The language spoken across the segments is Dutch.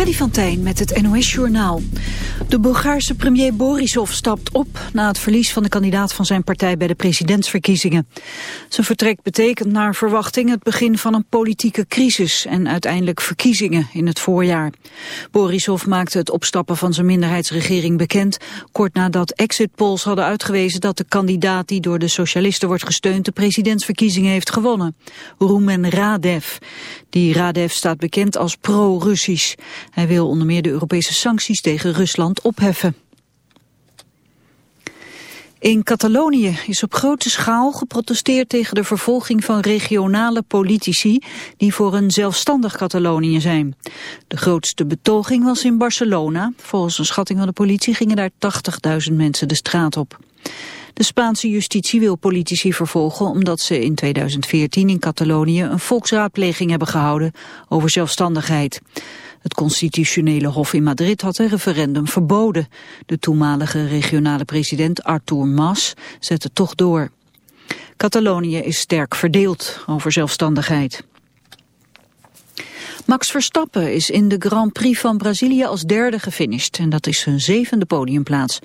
Freddy van Tijn met het NOS-journaal. De Bulgaarse premier Borisov stapt op na het verlies van de kandidaat van zijn partij bij de presidentsverkiezingen. Zijn vertrek betekent naar verwachting het begin van een politieke crisis en uiteindelijk verkiezingen in het voorjaar. Borisov maakte het opstappen van zijn minderheidsregering bekend, kort nadat exit polls hadden uitgewezen dat de kandidaat die door de socialisten wordt gesteund de presidentsverkiezingen heeft gewonnen. Rumen Radev. Die Radev staat bekend als pro-Russisch. Hij wil onder meer de Europese sancties tegen Rusland opheffen. In Catalonië is op grote schaal geprotesteerd tegen de vervolging van regionale politici die voor een zelfstandig Catalonië zijn. De grootste betoging was in Barcelona. Volgens een schatting van de politie gingen daar 80.000 mensen de straat op. De Spaanse justitie wil politici vervolgen omdat ze in 2014 in Catalonië een volksraadpleging hebben gehouden over zelfstandigheid. Het constitutionele hof in Madrid had een referendum verboden. De toenmalige regionale president Artur Mas zette toch door. Catalonië is sterk verdeeld over zelfstandigheid. Max Verstappen is in de Grand Prix van Brazilië als derde gefinished en dat is zijn zevende podiumplaats.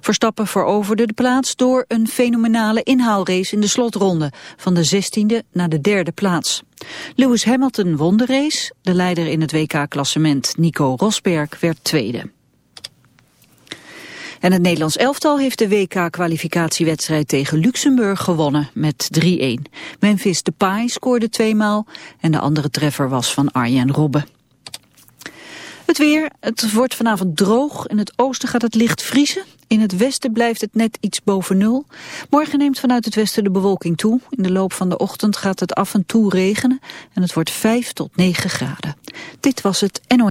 Verstappen veroverde de plaats door een fenomenale inhaalrace in de slotronde van de zestiende naar de derde plaats. Lewis Hamilton won de race, de leider in het WK-klassement Nico Rosberg werd tweede. En het Nederlands elftal heeft de WK-kwalificatiewedstrijd tegen Luxemburg gewonnen met 3-1. Memphis Depay scoorde tweemaal en de andere treffer was van Arjen Robben. Het weer, het wordt vanavond droog. In het oosten gaat het licht vriezen. In het westen blijft het net iets boven nul. Morgen neemt vanuit het westen de bewolking toe. In de loop van de ochtend gaat het af en toe regenen. En het wordt 5 tot 9 graden. Dit was het NOS.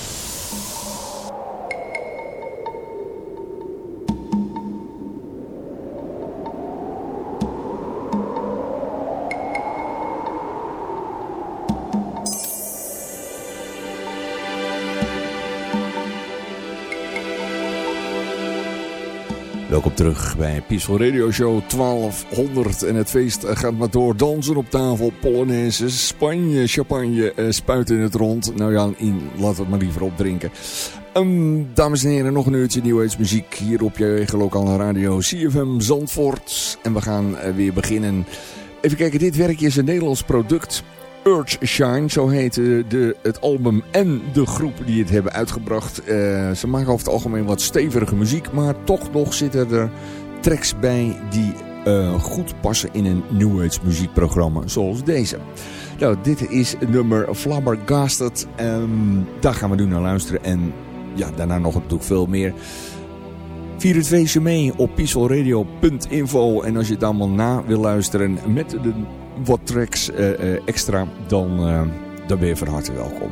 Welkom terug bij Peaceful Radio Show 1200. En het feest gaat maar door. Dansen op tafel, Polonaise, Spanje, champagne, uh, spuiten in het rond. Nou ja, in, we het maar liever opdrinken. Um, dames en heren, nog een uurtje nieuwheidsmuziek hier op je eigen lokale radio CFM Zandvoort. En we gaan uh, weer beginnen. Even kijken, dit werkje is een Nederlands product. Urge Shine, zo heet de, het album en de groep die het hebben uitgebracht. Uh, ze maken over het algemeen wat stevige muziek, maar toch nog zitten er tracks bij die uh, goed passen in een New Age muziekprogramma zoals deze. Nou, dit is nummer Flabbergasted. Um, daar gaan we nu naar luisteren en ja, daarna nog natuurlijk veel meer. Vier het feestje mee op peacefulradio.info en als je het allemaal na wil luisteren met de wat tracks eh, eh, extra, dan, eh, dan ben je van harte welkom.